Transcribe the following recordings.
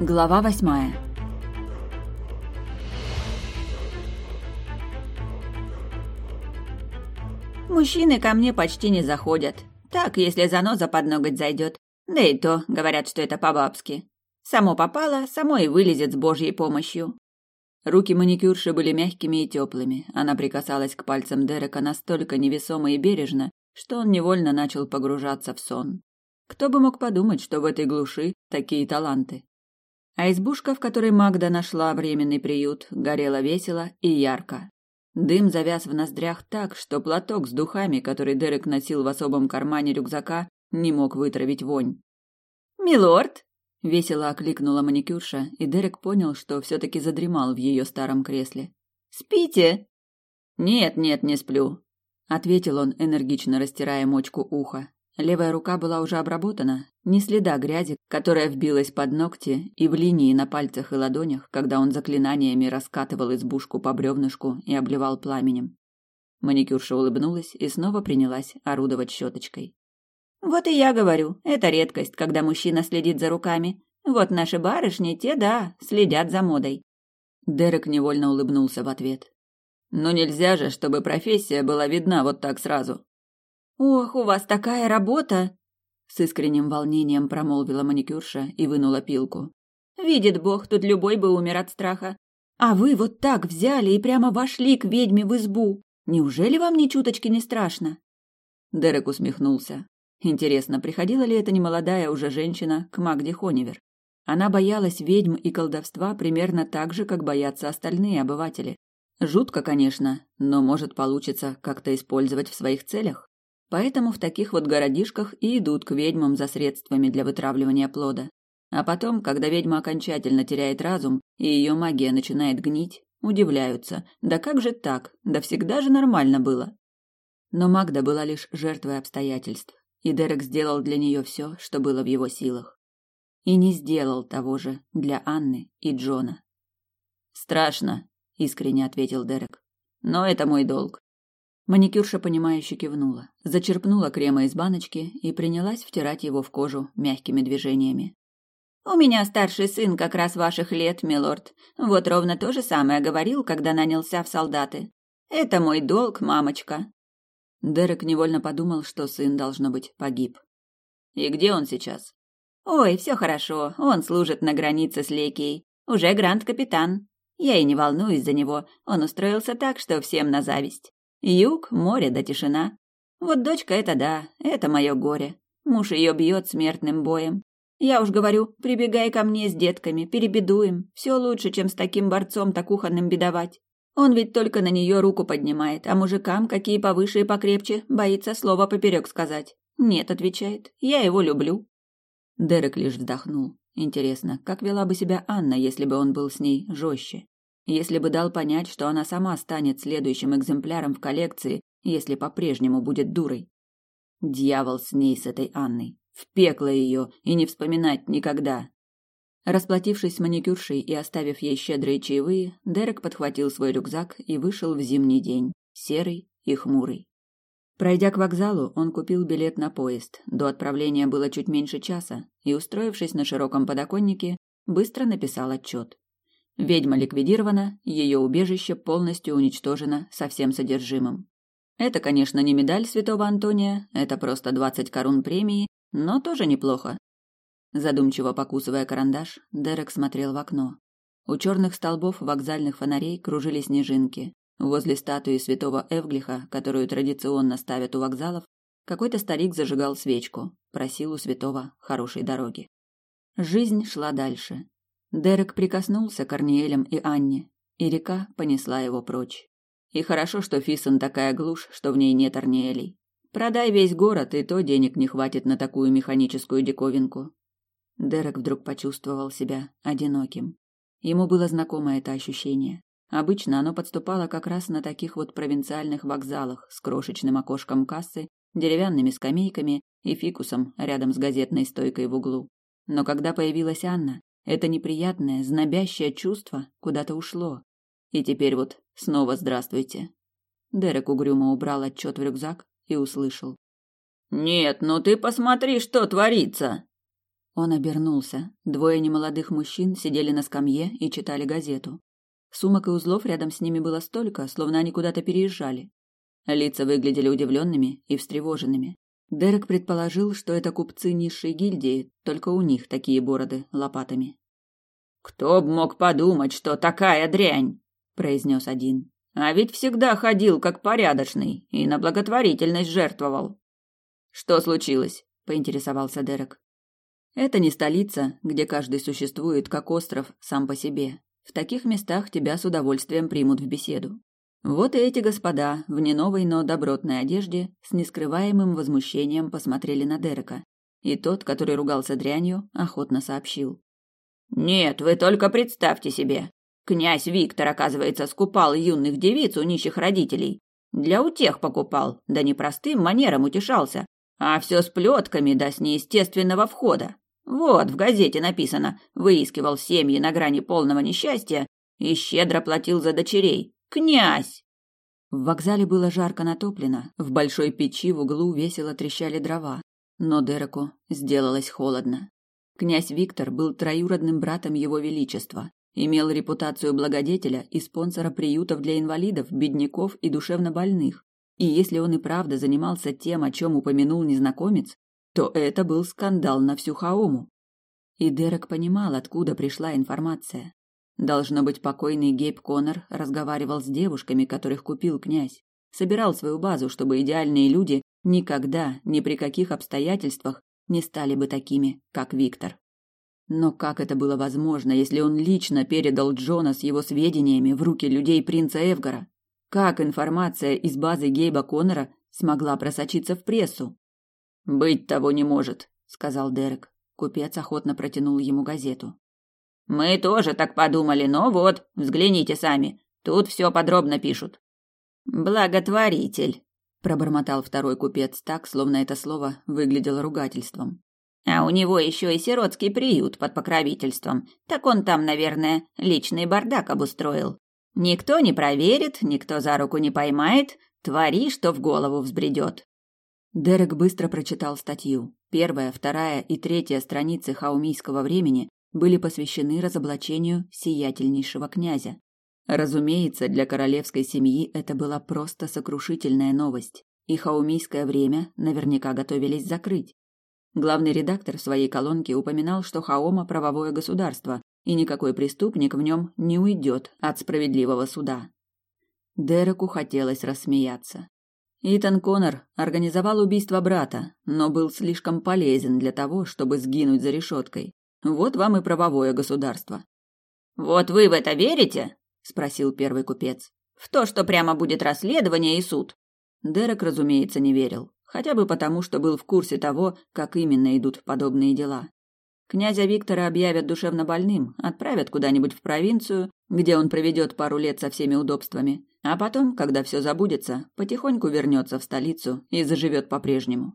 Глава восьмая. Мужчины ко мне почти не заходят. Так, если заноза под ноготь зайдет. Да и то, говорят, что это по-бабски. Само попало, само и вылезет с божьей помощью. Руки маникюрши были мягкими и теплыми. Она прикасалась к пальцам Дерека настолько невесомо и бережно, что он невольно начал погружаться в сон. Кто бы мог подумать, что в этой глуши такие таланты. А избушка, в которой Магда нашла временный приют, горела весело и ярко. Дым завяз в ноздрях так, что платок с духами, который Дерек носил в особом кармане рюкзака, не мог вытравить вонь. «Милорд!» — весело окликнула маникюрша, и Дерек понял, что все-таки задремал в ее старом кресле. «Спите?» «Нет, нет, не сплю», — ответил он, энергично растирая мочку уха. Левая рука была уже обработана, ни следа грязи, которая вбилась под ногти и в линии на пальцах и ладонях, когда он заклинаниями раскатывал избушку по бревнышку и обливал пламенем. Маникюрша улыбнулась и снова принялась орудовать щеточкой. «Вот и я говорю, это редкость, когда мужчина следит за руками. Вот наши барышни, те, да, следят за модой». Дерек невольно улыбнулся в ответ. «Но нельзя же, чтобы профессия была видна вот так сразу», «Ох, у вас такая работа!» С искренним волнением промолвила маникюрша и вынула пилку. «Видит Бог, тут любой бы умер от страха. А вы вот так взяли и прямо вошли к ведьме в избу. Неужели вам ни чуточки не страшно?» Дерек усмехнулся. Интересно, приходила ли эта немолодая уже женщина к Магде Хонивер? Она боялась ведьм и колдовства примерно так же, как боятся остальные обыватели. Жутко, конечно, но может получится как-то использовать в своих целях. Поэтому в таких вот городишках и идут к ведьмам за средствами для вытравливания плода. А потом, когда ведьма окончательно теряет разум и ее магия начинает гнить, удивляются. Да как же так? Да всегда же нормально было. Но Магда была лишь жертвой обстоятельств, и Дерек сделал для нее все, что было в его силах. И не сделал того же для Анны и Джона. «Страшно», — искренне ответил Дерек. «Но это мой долг. Маникюрша, понимающе кивнула, зачерпнула крема из баночки и принялась втирать его в кожу мягкими движениями. «У меня старший сын как раз ваших лет, милорд. Вот ровно то же самое говорил, когда нанялся в солдаты. Это мой долг, мамочка». Дерек невольно подумал, что сын, должно быть, погиб. «И где он сейчас?» «Ой, все хорошо. Он служит на границе с Лекией. Уже гранд-капитан. Я и не волнуюсь за него. Он устроился так, что всем на зависть. Юг, море да тишина. Вот дочка это да, это мое горе. Муж ее бьет смертным боем. Я уж говорю, прибегай ко мне с детками, перебедуем. Все лучше, чем с таким борцом так кухонным бедовать. Он ведь только на нее руку поднимает, а мужикам, какие повыше и покрепче, боится слова поперек сказать. Нет, отвечает, я его люблю. Дерек лишь вздохнул. Интересно, как вела бы себя Анна, если бы он был с ней жестче? Если бы дал понять, что она сама станет следующим экземпляром в коллекции, если по-прежнему будет дурой. Дьявол с ней, с этой Анной. В пекло ее и не вспоминать никогда. Расплатившись с маникюршей и оставив ей щедрые чаевые, Дерек подхватил свой рюкзак и вышел в зимний день, серый и хмурый. Пройдя к вокзалу, он купил билет на поезд. До отправления было чуть меньше часа, и, устроившись на широком подоконнике, быстро написал отчет. Ведьма ликвидирована, ее убежище полностью уничтожено со всем содержимым. Это, конечно, не медаль святого Антония, это просто двадцать корун премии, но тоже неплохо. Задумчиво покусывая карандаш, Дерек смотрел в окно. У черных столбов вокзальных фонарей кружили снежинки. Возле статуи святого Эвглиха, которую традиционно ставят у вокзалов, какой-то старик зажигал свечку, просил у святого хорошей дороги. Жизнь шла дальше. Дерек прикоснулся к Арниэлям и Анне, и река понесла его прочь. И хорошо, что Фисон такая глушь, что в ней нет Арниэлей. Продай весь город, и то денег не хватит на такую механическую диковинку. Дерек вдруг почувствовал себя одиноким. Ему было знакомо это ощущение. Обычно оно подступало как раз на таких вот провинциальных вокзалах с крошечным окошком кассы, деревянными скамейками и фикусом рядом с газетной стойкой в углу. Но когда появилась Анна, это неприятное, знобящее чувство куда-то ушло. И теперь вот снова здравствуйте. Дерек угрюмо убрал отчет в рюкзак и услышал. «Нет, ну ты посмотри, что творится!» Он обернулся. Двое немолодых мужчин сидели на скамье и читали газету. Сумок и узлов рядом с ними было столько, словно они куда-то переезжали. Лица выглядели удивленными и встревоженными. Дерек предположил, что это купцы низшей гильдии, только у них такие бороды лопатами. «Кто б мог подумать, что такая дрянь?» – произнес один. «А ведь всегда ходил как порядочный и на благотворительность жертвовал». «Что случилось?» – поинтересовался Дерек. «Это не столица, где каждый существует как остров сам по себе. В таких местах тебя с удовольствием примут в беседу. Вот и эти господа в не новой, но добротной одежде с нескрываемым возмущением посмотрели на Дерека, и тот, который ругался дрянью, охотно сообщил: "Нет, вы только представьте себе. Князь Виктор, оказывается, скупал юных девиц у нищих родителей. Для утех покупал, да не простым манером утешался, а все с плетками да с неестественного входа. Вот в газете написано: выискивал семьи на грани полного несчастья и щедро платил за дочерей. Князь!» В вокзале было жарко натоплено, в большой печи в углу весело трещали дрова, но Дереку сделалось холодно. Князь Виктор был троюродным братом его величества, имел репутацию благодетеля и спонсора приютов для инвалидов, бедняков и душевнобольных. И если он и правда занимался тем, о чем упомянул незнакомец, то это был скандал на всю Хаому. И Дерек понимал, откуда пришла информация. Должно быть, покойный Гейб Коннор разговаривал с девушками, которых купил князь. Собирал свою базу, чтобы идеальные люди никогда, ни при каких обстоятельствах не стали бы такими, как Виктор. Но как это было возможно, если он лично передал Джона с его сведениями в руки людей принца Эвгара? Как информация из базы Гейба Коннора смогла просочиться в прессу? «Быть того не может», — сказал Дерек. Купец охотно протянул ему газету. Мы тоже так подумали, но вот, взгляните сами. Тут все подробно пишут. Благотворитель, пробормотал второй купец так, словно это слово выглядело ругательством. А у него еще и сиротский приют под покровительством. Так он там, наверное, личный бардак обустроил. Никто не проверит, никто за руку не поймает, твори, что в голову взбредет. Дерек быстро прочитал статью. Первая, вторая и третья страницы хаумийского времени были посвящены разоблачению сиятельнейшего князя. Разумеется, для королевской семьи это была просто сокрушительная новость, и хаумийское время наверняка готовились закрыть. Главный редактор в своей колонке упоминал, что Хаома – правовое государство, и никакой преступник в нем не уйдет от справедливого суда. Дереку хотелось рассмеяться. Итан Коннор организовал убийство брата, но был слишком полезен для того, чтобы сгинуть за решеткой. Вот вам и правовое государство. Вот вы в это верите? спросил первый купец. В то, что прямо будет расследование и суд. Дерек, разумеется, не верил, хотя бы потому, что был в курсе того, как именно идут подобные дела. Князя Виктора объявят душевно больным, отправят куда-нибудь в провинцию, где он проведет пару лет со всеми удобствами, а потом, когда все забудется, потихоньку вернется в столицу и заживет по-прежнему.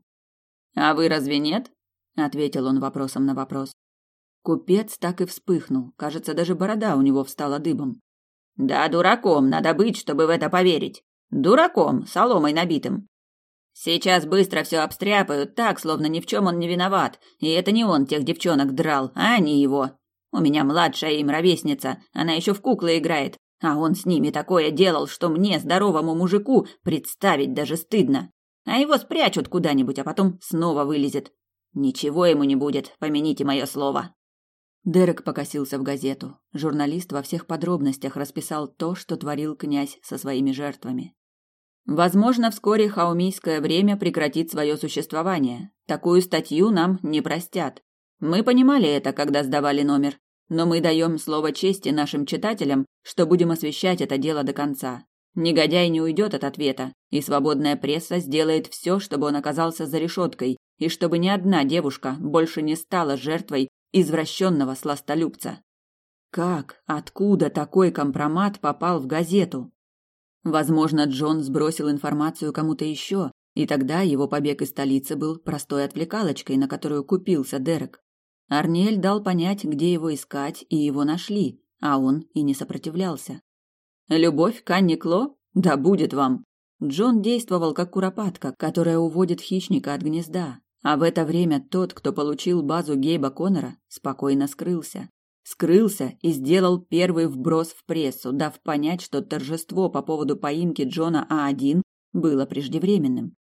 «А вы разве нет?» — ответил он вопросом на вопрос. Купец так и вспыхнул, кажется, даже борода у него встала дыбом. Да, дураком надо быть, чтобы в это поверить. Дураком, соломой набитым. Сейчас быстро все обстряпают, так, словно ни в чем он не виноват, и это не он тех девчонок драл, а они его. У меня младшая им ровесница, она еще в куклы играет, а он с ними такое делал, что мне, здоровому мужику, представить даже стыдно. А его спрячут куда-нибудь, а потом снова вылезет. Ничего ему не будет, помяните мое слово. Дерек покосился в газету. Журналист во всех подробностях расписал то, что творил князь со своими жертвами. Возможно, вскоре хаумийское время прекратит свое существование. Такую статью нам не простят. Мы понимали это, когда сдавали номер, но мы даем слово чести нашим читателям, что будем освещать это дело до конца. Негодяй не уйдет от ответа, и свободная пресса сделает все, чтобы он оказался за решеткой, и чтобы ни одна девушка больше не стала жертвой извращенного сластолюбца. Как, откуда такой компромат попал в газету? Возможно, Джон сбросил информацию кому-то еще, и тогда его побег из столицы был простой отвлекалочкой, на которую купился Дерек. Арниэль дал понять, где его искать, и его нашли, а он и не сопротивлялся. Любовь к Анне Кло? Да будет вам! Джон действовал как куропатка, которая уводит хищника от гнезда, А в это время тот, кто получил базу Гейба Коннора, спокойно скрылся. Скрылся и сделал первый вброс в прессу, дав понять, что торжество по поводу поимки Джона А1 было преждевременным.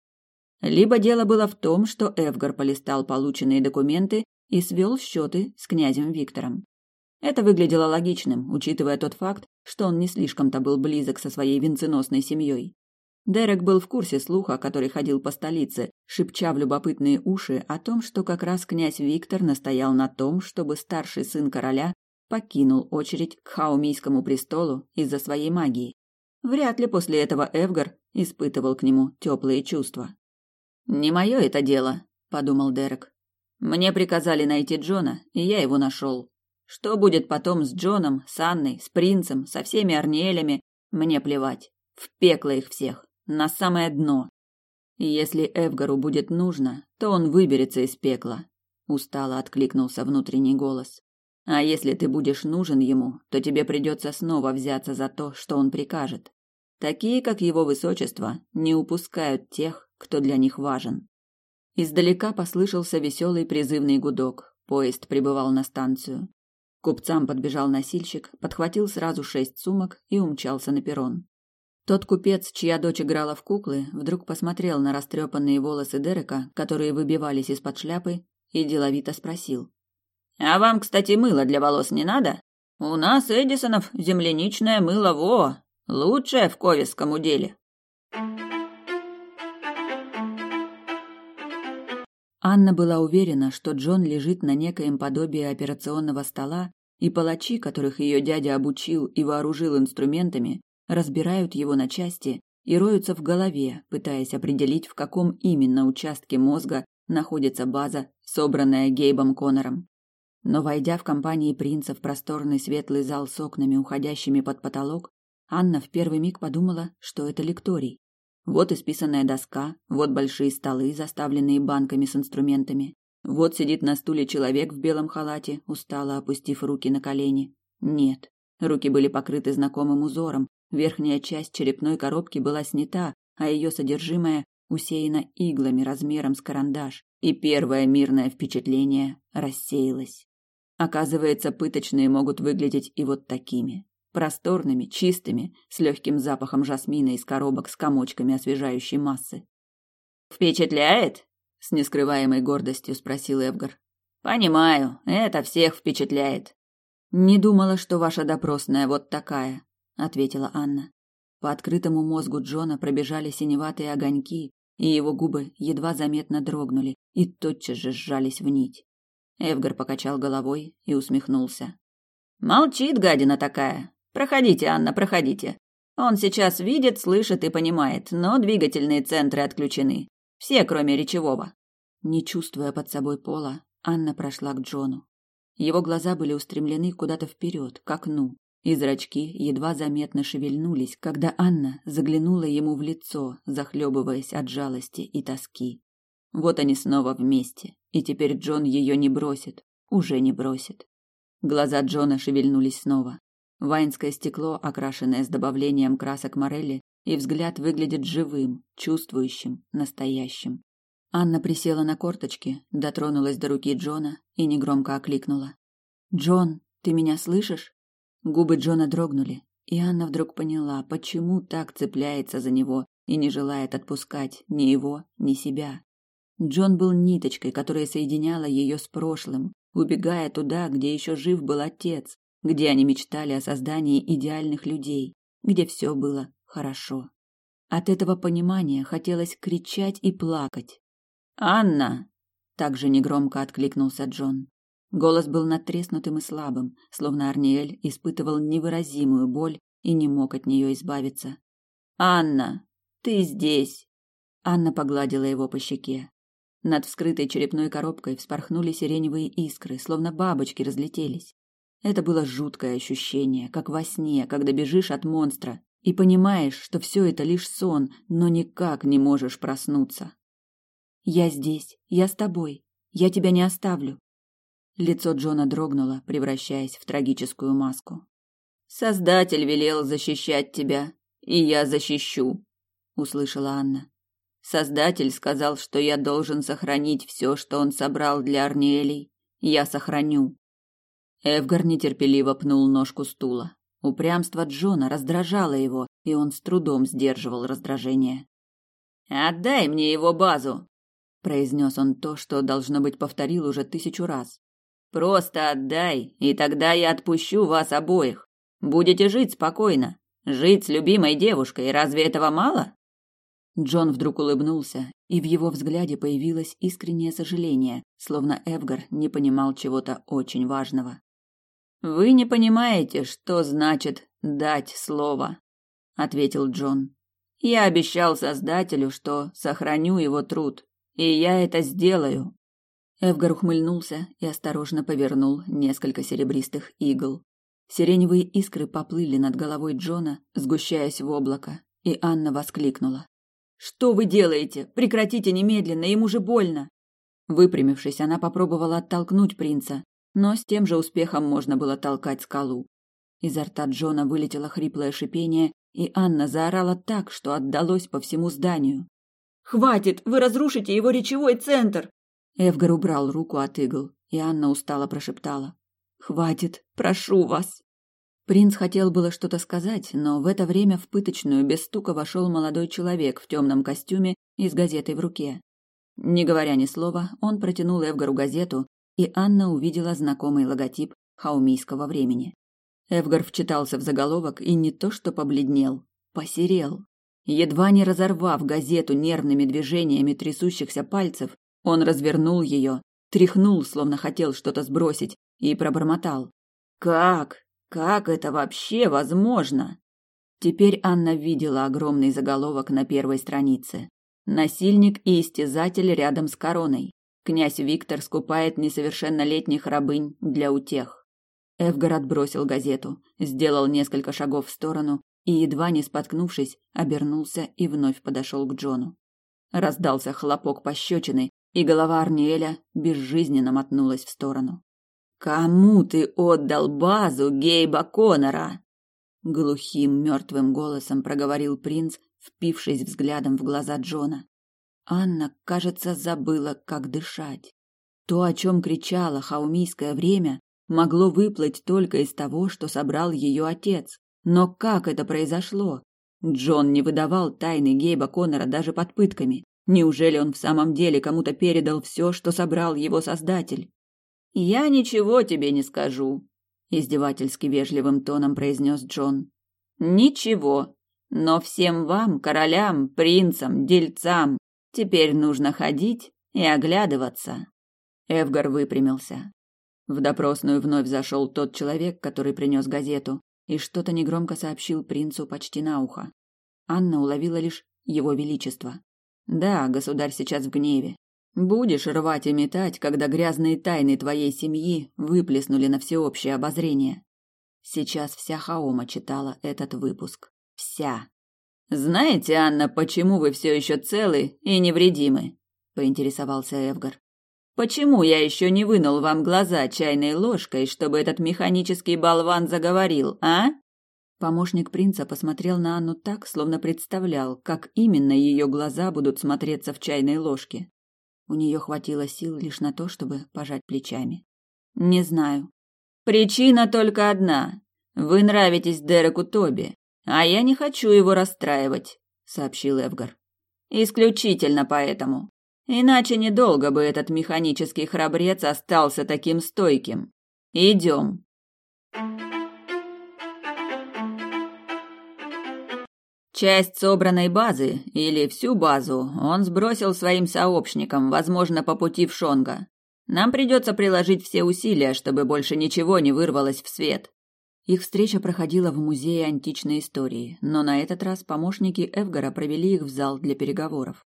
Либо дело было в том, что Эвгар полистал полученные документы и свел счеты с князем Виктором. Это выглядело логичным, учитывая тот факт, что он не слишком-то был близок со своей венценосной семьей. Дерек был в курсе слуха, который ходил по столице, шепча в любопытные уши о том, что как раз князь Виктор настоял на том, чтобы старший сын короля покинул очередь к хаумийскому престолу из-за своей магии. Вряд ли после этого Эвгар испытывал к нему теплые чувства. «Не мое это дело», — подумал Дерек. «Мне приказали найти Джона, и я его нашел. Что будет потом с Джоном, с Анной, с принцем, со всеми Арниэлями, мне плевать. В пекло их всех на самое дно. Если Эвгару будет нужно, то он выберется из пекла, устало откликнулся внутренний голос. А если ты будешь нужен ему, то тебе придется снова взяться за то, что он прикажет. Такие, как его высочество, не упускают тех, кто для них важен. Издалека послышался веселый призывный гудок. Поезд прибывал на станцию. К купцам подбежал носильщик, подхватил сразу шесть сумок и умчался на перрон. Тот купец, чья дочь играла в куклы, вдруг посмотрел на растрепанные волосы Дерека, которые выбивались из-под шляпы, и деловито спросил. «А вам, кстати, мыло для волос не надо? У нас, Эдисонов, земляничное мыло во! Лучшее в ковиском уделе!» Анна была уверена, что Джон лежит на некоем подобии операционного стола, и палачи, которых ее дядя обучил и вооружил инструментами, разбирают его на части и роются в голове, пытаясь определить, в каком именно участке мозга находится база, собранная Гейбом Коннором. Но войдя в компании принца в просторный светлый зал с окнами, уходящими под потолок, Анна в первый миг подумала, что это лекторий. Вот исписанная доска, вот большие столы, заставленные банками с инструментами. Вот сидит на стуле человек в белом халате, устало опустив руки на колени. Нет, руки были покрыты знакомым узором, Верхняя часть черепной коробки была снята, а ее содержимое усеяно иглами размером с карандаш, и первое мирное впечатление рассеялось. Оказывается, пыточные могут выглядеть и вот такими. Просторными, чистыми, с легким запахом жасмина из коробок с комочками освежающей массы. «Впечатляет?» — с нескрываемой гордостью спросил Эвгар. «Понимаю, это всех впечатляет». «Не думала, что ваша допросная вот такая», ответила Анна. По открытому мозгу Джона пробежали синеватые огоньки, и его губы едва заметно дрогнули и тотчас же сжались в нить. Эвгар покачал головой и усмехнулся. Молчит гадина такая. Проходите, Анна, проходите. Он сейчас видит, слышит и понимает, но двигательные центры отключены. Все, кроме речевого. Не чувствуя под собой пола, Анна прошла к Джону. Его глаза были устремлены куда-то вперед, к окну, и зрачки едва заметно шевельнулись, когда Анна заглянула ему в лицо, захлебываясь от жалости и тоски. Вот они снова вместе, и теперь Джон ее не бросит, уже не бросит. Глаза Джона шевельнулись снова. Вайнское стекло, окрашенное с добавлением красок морели, и взгляд выглядит живым, чувствующим, настоящим. Анна присела на корточки, дотронулась до руки Джона и негромко окликнула. «Джон, ты меня слышишь?» Губы Джона дрогнули, и Анна вдруг поняла, почему так цепляется за него и не желает отпускать ни его, ни себя. Джон был ниточкой, которая соединяла ее с прошлым, убегая туда, где еще жив был отец, где они мечтали о создании идеальных людей, где все было хорошо. От этого понимания хотелось кричать и плакать. «Анна!» – также негромко откликнулся Джон. Голос был натреснутым и слабым, словно Арниэль испытывал невыразимую боль и не мог от нее избавиться. «Анна, ты здесь!» Анна погладила его по щеке. Над вскрытой черепной коробкой вспорхнули сиреневые искры, словно бабочки разлетелись. Это было жуткое ощущение, как во сне, когда бежишь от монстра и понимаешь, что все это лишь сон, но никак не можешь проснуться. «Я здесь, я с тобой, я тебя не оставлю», Лицо Джона дрогнуло, превращаясь в трагическую маску. Создатель велел защищать тебя, и я защищу, услышала Анна. Создатель сказал, что я должен сохранить все, что он собрал для Арниэлей. Я сохраню. Эвгар нетерпеливо пнул ножку стула. Упрямство Джона раздражало его, и он с трудом сдерживал раздражение. «Отдай мне его базу!» – произнес он то, что, должно быть, повторил уже тысячу раз. «Просто отдай, и тогда я отпущу вас обоих. Будете жить спокойно. Жить с любимой девушкой, разве этого мало?» Джон вдруг улыбнулся, и в его взгляде появилось искреннее сожаление, словно Эвгар не понимал чего-то очень важного. Вы не понимаете, что значит дать слово, ответил Джон. Я обещал создателю, что сохраню его труд, и я это сделаю. Эвгар ухмыльнулся и осторожно повернул несколько серебристых игл. Сиреневые искры поплыли над головой Джона, сгущаясь в облако, и Анна воскликнула: "Что вы делаете? Прекратите немедленно, ему же больно!" Выпрямившись, она попробовала оттолкнуть принца, но с тем же успехом можно было толкать скалу. Изо рта Джона вылетело хриплое шипение, и Анна заорала так, что отдалось по всему зданию. «Хватит! Вы разрушите его речевой центр!» Эвгар убрал руку от игл, и Анна устало прошептала. «Хватит! Прошу вас!» Принц хотел было что-то сказать, но в это время в пыточную без стука вошел молодой человек в темном костюме и с газетой в руке. Не говоря ни слова, он протянул Эвгару газету, и Анна увидела знакомый логотип хаумийского времени. Эвгар вчитался в заголовок и не то что побледнел, посерел. Едва не разорвав газету нервными движениями трясущихся пальцев, он развернул ее, тряхнул, словно хотел что-то сбросить, и пробормотал. «Как? Как это вообще возможно?» Теперь Анна видела огромный заголовок на первой странице. «Насильник и истязатель рядом с короной. Князь Виктор скупает несовершеннолетних рабынь для утех. Эвгар бросил газету, сделал несколько шагов в сторону и, едва не споткнувшись, обернулся и вновь подошел к Джону. Раздался хлопок пощечины, и голова Арниэля безжизненно мотнулась в сторону. «Кому ты отдал базу Гейба Коннора?» Глухим мертвым голосом проговорил принц, впившись взглядом в глаза Джона. Анна, кажется, забыла, как дышать. То, о чем кричало хаумийское время, могло выплыть только из того, что собрал ее отец. Но как это произошло? Джон не выдавал тайны Гейба Коннора даже под пытками. Неужели он в самом деле кому-то передал все, что собрал его создатель? «Я ничего тебе не скажу», — издевательски вежливым тоном произнес Джон. «Ничего. Но всем вам, королям, принцам, дельцам, Теперь нужно ходить и оглядываться. Эвгар выпрямился. В допросную вновь зашел тот человек, который принес газету, и что-то негромко сообщил принцу почти на ухо. Анна уловила лишь его величество. Да, государь сейчас в гневе. Будешь рвать и метать, когда грязные тайны твоей семьи выплеснули на всеобщее обозрение. Сейчас вся Хаома читала этот выпуск. Вся. «Знаете, Анна, почему вы все еще целы и невредимы?» – поинтересовался Эвгар. «Почему я еще не вынул вам глаза чайной ложкой, чтобы этот механический болван заговорил, а?» Помощник принца посмотрел на Анну так, словно представлял, как именно ее глаза будут смотреться в чайной ложке. У нее хватило сил лишь на то, чтобы пожать плечами. «Не знаю». «Причина только одна. Вы нравитесь Дереку Тоби. А я не хочу его расстраивать, сообщил Эвгар. Исключительно поэтому. Иначе недолго бы этот механический храбрец остался таким стойким. Идем. Часть собранной базы, или всю базу, он сбросил своим сообщникам, возможно, по пути в Шонга. Нам придется приложить все усилия, чтобы больше ничего не вырвалось в свет. Их встреча проходила в музее античной истории, но на этот раз помощники Эвгара провели их в зал для переговоров.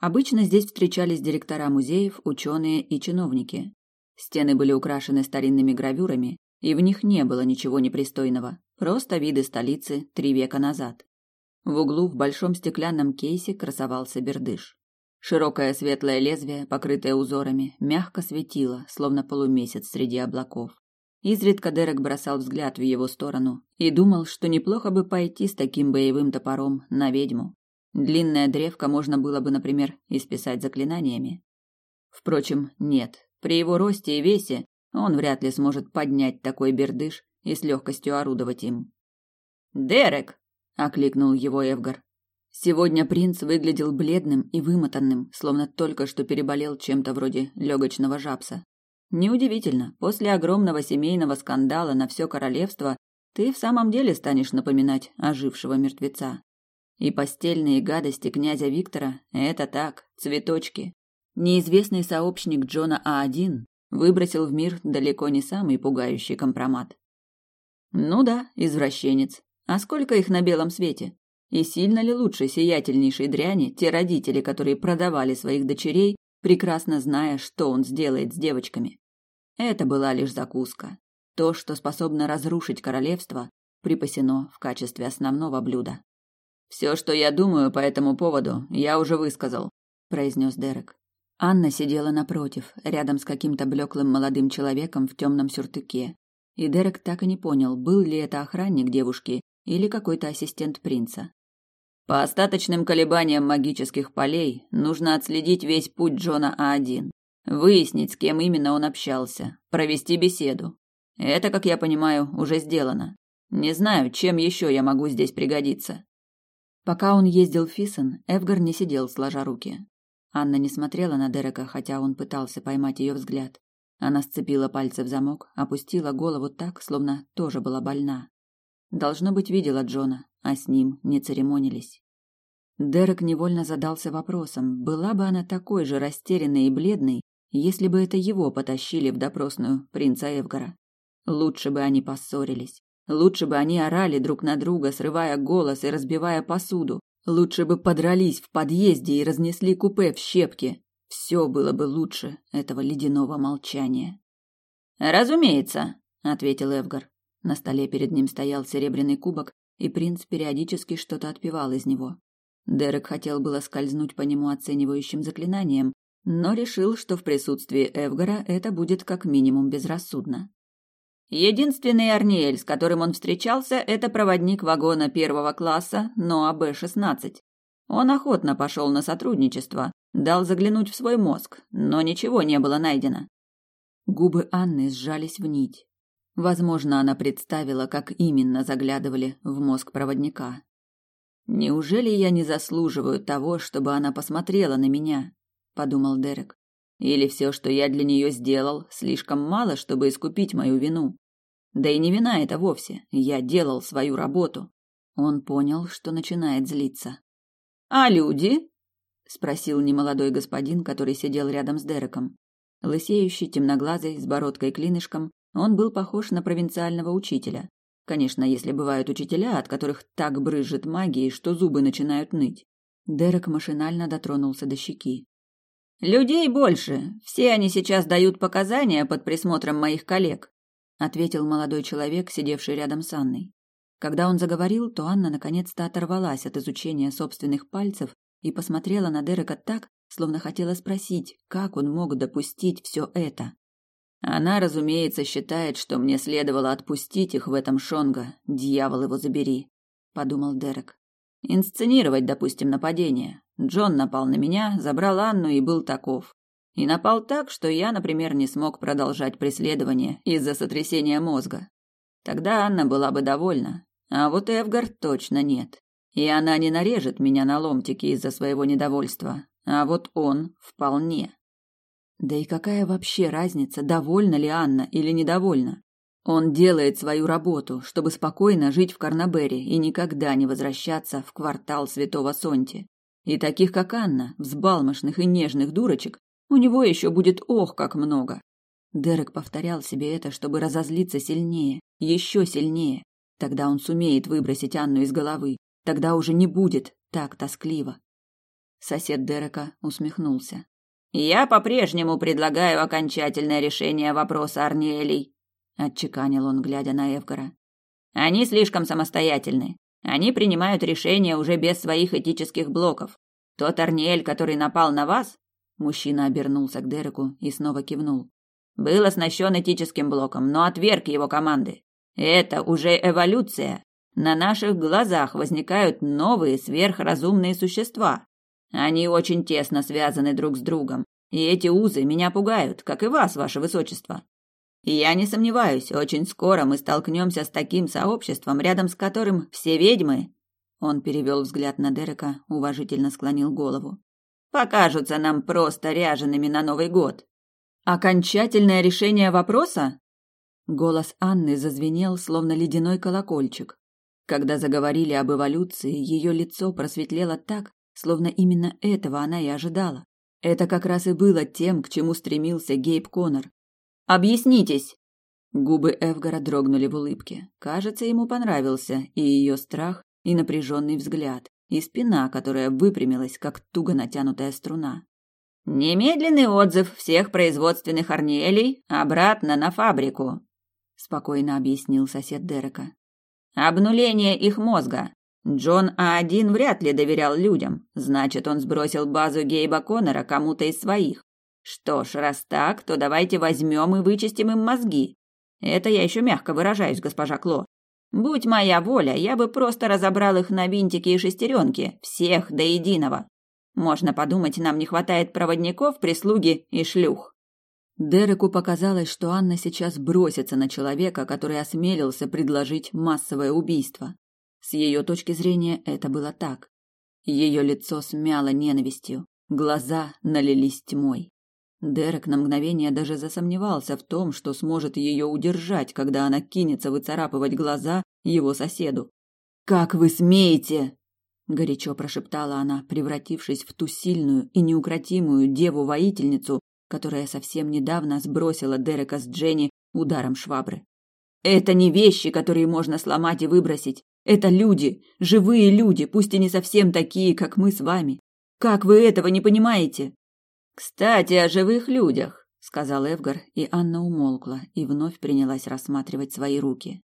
Обычно здесь встречались директора музеев, ученые и чиновники. Стены были украшены старинными гравюрами, и в них не было ничего непристойного, просто виды столицы три века назад. В углу в большом стеклянном кейсе красовался бердыш. Широкое светлое лезвие, покрытое узорами, мягко светило, словно полумесяц среди облаков. Изредка Дерек бросал взгляд в его сторону и думал, что неплохо бы пойти с таким боевым топором на ведьму. Длинная древко можно было бы, например, исписать заклинаниями. Впрочем, нет. При его росте и весе он вряд ли сможет поднять такой бердыш и с легкостью орудовать им. «Дерек!» — окликнул его Эвгар. Сегодня принц выглядел бледным и вымотанным, словно только что переболел чем-то вроде легочного жабса. Неудивительно, после огромного семейного скандала на все королевство ты в самом деле станешь напоминать ожившего мертвеца. И постельные гадости князя Виктора – это так, цветочки. Неизвестный сообщник Джона А1 выбросил в мир далеко не самый пугающий компромат. Ну да, извращенец. А сколько их на белом свете? И сильно ли лучше сиятельнейшей дряни те родители, которые продавали своих дочерей, прекрасно зная, что он сделает с девочками? Это была лишь закуска. То, что способно разрушить королевство, припасено в качестве основного блюда. Все, что я думаю по этому поводу, я уже высказал, произнес Дерек. Анна сидела напротив, рядом с каким-то блеклым молодым человеком в темном сюртуке. И Дерек так и не понял, был ли это охранник девушки или какой-то ассистент принца. По остаточным колебаниям магических полей нужно отследить весь путь Джона А1, выяснить, с кем именно он общался, провести беседу. Это, как я понимаю, уже сделано. Не знаю, чем еще я могу здесь пригодиться. Пока он ездил в Фисон, Эвгар не сидел сложа руки. Анна не смотрела на Дерека, хотя он пытался поймать ее взгляд. Она сцепила пальцы в замок, опустила голову так, словно тоже была больна. Должно быть, видела Джона, а с ним не церемонились. Дерек невольно задался вопросом, была бы она такой же растерянной и бледной, если бы это его потащили в допросную принца Эвгара. Лучше бы они поссорились. Лучше бы они орали друг на друга, срывая голос и разбивая посуду. Лучше бы подрались в подъезде и разнесли купе в щепки. Все было бы лучше этого ледяного молчания. «Разумеется», — ответил Эвгар. На столе перед ним стоял серебряный кубок, и принц периодически что-то отпивал из него. Дерек хотел было скользнуть по нему оценивающим заклинанием, но решил, что в присутствии Эвгара это будет как минимум безрассудно. Единственный Арниэль, с которым он встречался, это проводник вагона первого класса Ноа Б-16. Он охотно пошел на сотрудничество, дал заглянуть в свой мозг, но ничего не было найдено. Губы Анны сжались в нить. Возможно, она представила, как именно заглядывали в мозг проводника. Неужели я не заслуживаю того, чтобы она посмотрела на меня? подумал Дерек. Или все, что я для нее сделал, слишком мало, чтобы искупить мою вину? Да и не вина это вовсе. Я делал свою работу. Он понял, что начинает злиться. А люди? спросил немолодой господин, который сидел рядом с Дереком. Лысеющий, темноглазый, с бородкой-клинышком, он был похож на провинциального учителя. Конечно, если бывают учителя, от которых так брызжет магией, что зубы начинают ныть. Дерек машинально дотронулся до щеки. Людей больше. Все они сейчас дают показания под присмотром моих коллег, ответил молодой человек, сидевший рядом с Анной. Когда он заговорил, то Анна наконец-то оторвалась от изучения собственных пальцев и посмотрела на Дерека так, словно хотела спросить, как он мог допустить все это. Она, разумеется, считает, что мне следовало отпустить их в этом Шонго, дьявол его забери, подумал Дерек. Инсценировать, допустим, нападение. Джон напал на меня, забрал Анну и был таков. И напал так, что я, например, не смог продолжать преследование из-за сотрясения мозга. Тогда Анна была бы довольна, а вот Эвгар точно нет. И она не нарежет меня на ломтики из-за своего недовольства, а вот он вполне. Да и какая вообще разница, довольна ли Анна или недовольна? Он делает свою работу, чтобы спокойно жить в Карнабере и никогда не возвращаться в квартал Святого Сонти. И таких, как Анна, взбалмошных и нежных дурочек, у него еще будет ох, как много. Дерек повторял себе это, чтобы разозлиться сильнее, еще сильнее. Тогда он сумеет выбросить Анну из головы. Тогда уже не будет так тоскливо. Сосед Дерека усмехнулся. «Я по-прежнему предлагаю окончательное решение вопроса Арниэлей», отчеканил он, глядя на Эвгара. Они слишком самостоятельны. Они принимают решения уже без своих этических блоков. Тот Арниэль, который напал на вас, мужчина обернулся к Дереку и снова кивнул. Был оснащен этическим блоком, но отверг его команды. Это уже эволюция. на наших глазах возникают новые сверхразумные существа. Они очень тесно связаны друг с другом, и эти узы меня пугают, как и вас, ваше высочество. И я не сомневаюсь, очень скоро мы столкнемся с таким сообществом, рядом с которым все ведьмы он перевел взгляд на Дерека, уважительно склонил голову. Покажутся нам просто ряжеными на Новый год. Окончательное решение вопроса? Голос Анны зазвенел, словно ледяной колокольчик. Когда заговорили об эволюции, ее лицо просветлело так, словно именно этого она и ожидала. Это как раз и было тем, к чему стремился Гейб Коннор. «Объяснитесь!» Губы Эвгара дрогнули в улыбке. Кажется, ему понравился и ее страх, и напряженный взгляд, и спина, которая выпрямилась, как туго натянутая струна. «Немедленный отзыв всех производственных арниелей обратно на фабрику», — спокойно объяснил сосед Дерека. «Обнуление их мозга. Джон А1 вряд ли доверял людям, значит, он сбросил базу Гейба Коннора кому-то из своих. Что ж, раз так, то давайте возьмем и вычистим им мозги. Это я еще мягко выражаюсь, госпожа Кло. Будь моя воля, я бы просто разобрал их на винтики и шестеренки, всех до единого. Можно подумать, нам не хватает проводников, прислуги и шлюх. Дереку показалось, что Анна сейчас бросится на человека, который осмелился предложить массовое убийство. С ее точки зрения это было так. Ее лицо смяло ненавистью, глаза налились тьмой. Дерек на мгновение даже засомневался в том, что сможет ее удержать, когда она кинется выцарапывать глаза его соседу. «Как вы смеете!» – горячо прошептала она, превратившись в ту сильную и неукротимую деву-воительницу, которая совсем недавно сбросила Дерека с Дженни ударом швабры. «Это не вещи, которые можно сломать и выбросить. Это люди, живые люди, пусть и не совсем такие, как мы с вами. Как вы этого не понимаете?» «Кстати, о живых людях», — сказал Эвгар, и Анна умолкла и вновь принялась рассматривать свои руки.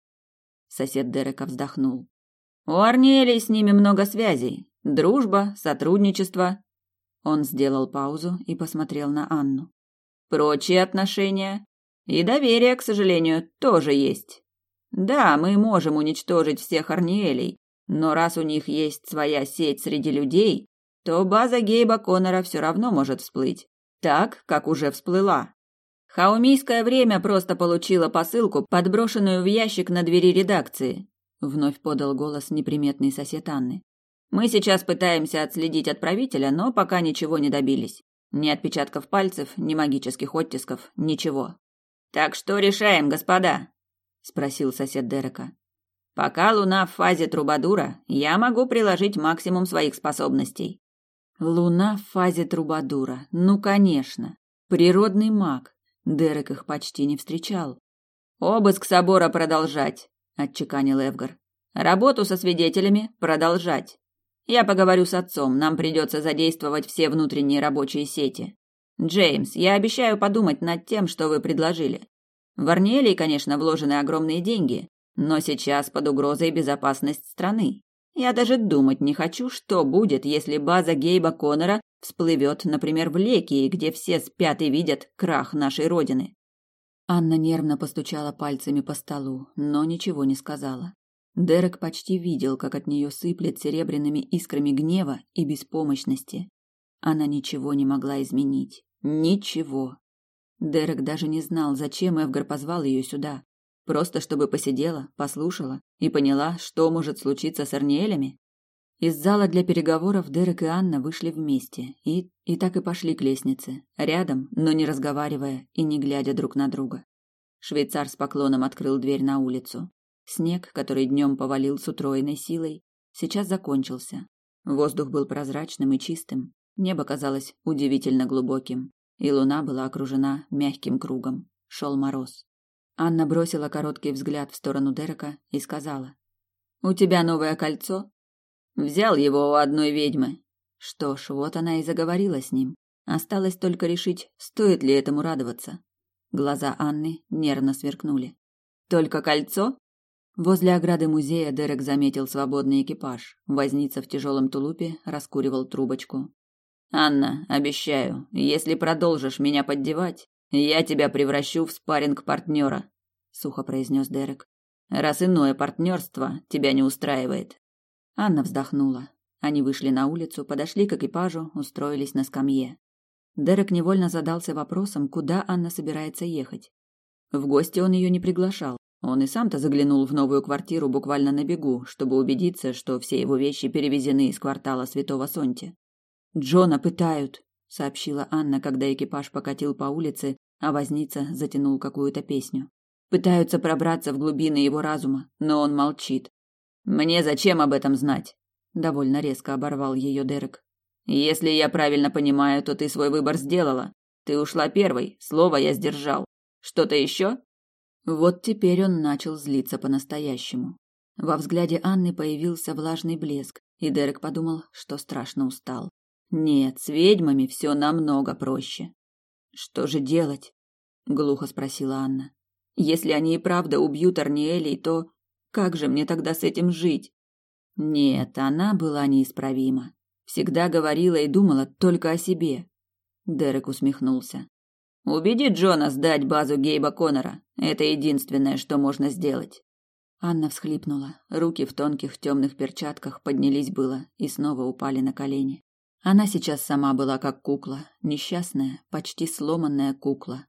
Сосед Дерека вздохнул. «У Арниэлей с ними много связей. Дружба, сотрудничество». Он сделал паузу и посмотрел на Анну. «Прочие отношения. И доверие, к сожалению, тоже есть. Да, мы можем уничтожить всех Арниэлей, но раз у них есть своя сеть среди людей, то база Гейба Коннора все равно может всплыть. Так, как уже всплыла. Хаумийское время просто получило посылку, подброшенную в ящик на двери редакции. Вновь подал голос неприметный сосед Анны. Мы сейчас пытаемся отследить отправителя, но пока ничего не добились. Ни отпечатков пальцев, ни магических оттисков, ничего. Так что решаем, господа? Спросил сосед Дерека. Пока Луна в фазе трубадура, я могу приложить максимум своих способностей. Луна в фазе трубадура. Ну, конечно. Природный маг. Дерек их почти не встречал. Обыск собора продолжать, отчеканил Эвгар. Работу со свидетелями продолжать. Я поговорю с отцом, нам придется задействовать все внутренние рабочие сети. Джеймс, я обещаю подумать над тем, что вы предложили. В Арниэлей, конечно, вложены огромные деньги, но сейчас под угрозой безопасность страны. Я даже думать не хочу, что будет, если база Гейба Коннора всплывет, например, в Лекии, где все спят и видят крах нашей родины. Анна нервно постучала пальцами по столу, но ничего не сказала. Дерек почти видел, как от нее сыплет серебряными искрами гнева и беспомощности. Она ничего не могла изменить. Ничего. Дерек даже не знал, зачем Эвгар позвал ее сюда. Просто чтобы посидела, послушала и поняла, что может случиться с Арниэлями? Из зала для переговоров Дерек и Анна вышли вместе и, и так и пошли к лестнице, рядом, но не разговаривая и не глядя друг на друга. Швейцар с поклоном открыл дверь на улицу. Снег, который днем повалил с утроенной силой, сейчас закончился. Воздух был прозрачным и чистым, небо казалось удивительно глубоким, и луна была окружена мягким кругом. Шел мороз. Анна бросила короткий взгляд в сторону Дерека и сказала: "У тебя новое кольцо?" Взял его у одной ведьмы. Что ж, вот она и заговорила с ним. Осталось только решить, стоит ли этому радоваться. Глаза Анны нервно сверкнули. Только кольцо? Возле ограды музея Дерек заметил свободный экипаж. Возница в тяжелом тулупе раскуривал трубочку. Анна, обещаю, если продолжишь меня поддевать, я тебя превращу в спарринг партнера, сухо произнес Дерек. раз иное партнерство тебя не устраивает. Анна вздохнула. Они вышли на улицу, подошли к экипажу, устроились на скамье. Дерек невольно задался вопросом, куда Анна собирается ехать. В гости он ее не приглашал. Он и сам-то заглянул в новую квартиру буквально на бегу, чтобы убедиться, что все его вещи перевезены из квартала Святого Сонти. «Джона пытают», — сообщила Анна, когда экипаж покатил по улице, а возница затянул какую-то песню. «Пытаются пробраться в глубины его разума, но он молчит. Мне зачем об этом знать? довольно резко оборвал ее Дерек. Если я правильно понимаю, то ты свой выбор сделала. Ты ушла первой, слово я сдержал. Что-то еще? Вот теперь он начал злиться по-настоящему. Во взгляде Анны появился влажный блеск, и Дерек подумал, что страшно устал. Нет, с ведьмами все намного проще. Что же делать? глухо спросила Анна. Если они и правда убьют Арниэлей, то как же мне тогда с этим жить? Нет, она была неисправима. Всегда говорила и думала только о себе. Дерек усмехнулся. Убеди Джона сдать базу Гейба Коннора. Это единственное, что можно сделать. Анна всхлипнула. Руки в тонких темных перчатках поднялись было и снова упали на колени. Она сейчас сама была как кукла, несчастная, почти сломанная кукла.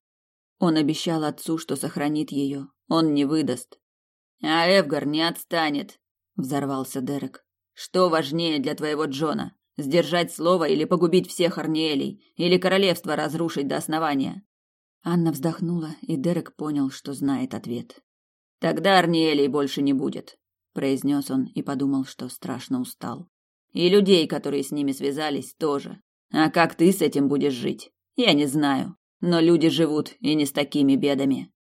Он обещал отцу, что сохранит ее. Он не выдаст. А Эвгар не отстанет, взорвался Дерек. Что важнее для твоего Джона? Сдержать слово или погубить всех Арниэлей, или королевство разрушить до основания? Анна вздохнула, и Дерек понял, что знает ответ. Тогда Арниэлей больше не будет, произнес он и подумал, что страшно устал. И людей, которые с ними связались, тоже. А как ты с этим будешь жить? Я не знаю, но люди живут и не с такими бедами.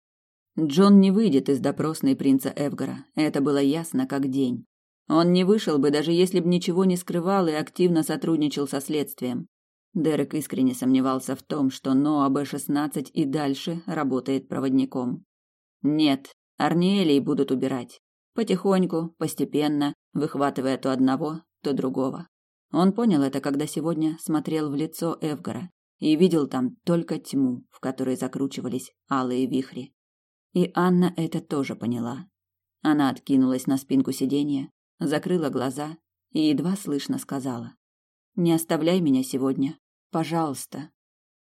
Джон не выйдет из допросной принца Эвгара. Это было ясно как день. Он не вышел бы, даже если бы ничего не скрывал и активно сотрудничал со следствием. Дерек искренне сомневался в том, что Ноа Б-16 и дальше работает проводником. Нет, Арниэлей будут убирать. Потихоньку, постепенно, выхватывая то одного, то другого. Он понял это, когда сегодня смотрел в лицо Эвгара и видел там только тьму, в которой закручивались алые вихри. И Анна это тоже поняла. Она откинулась на спинку сиденья, закрыла глаза и едва слышно сказала: "Не оставляй меня сегодня, пожалуйста".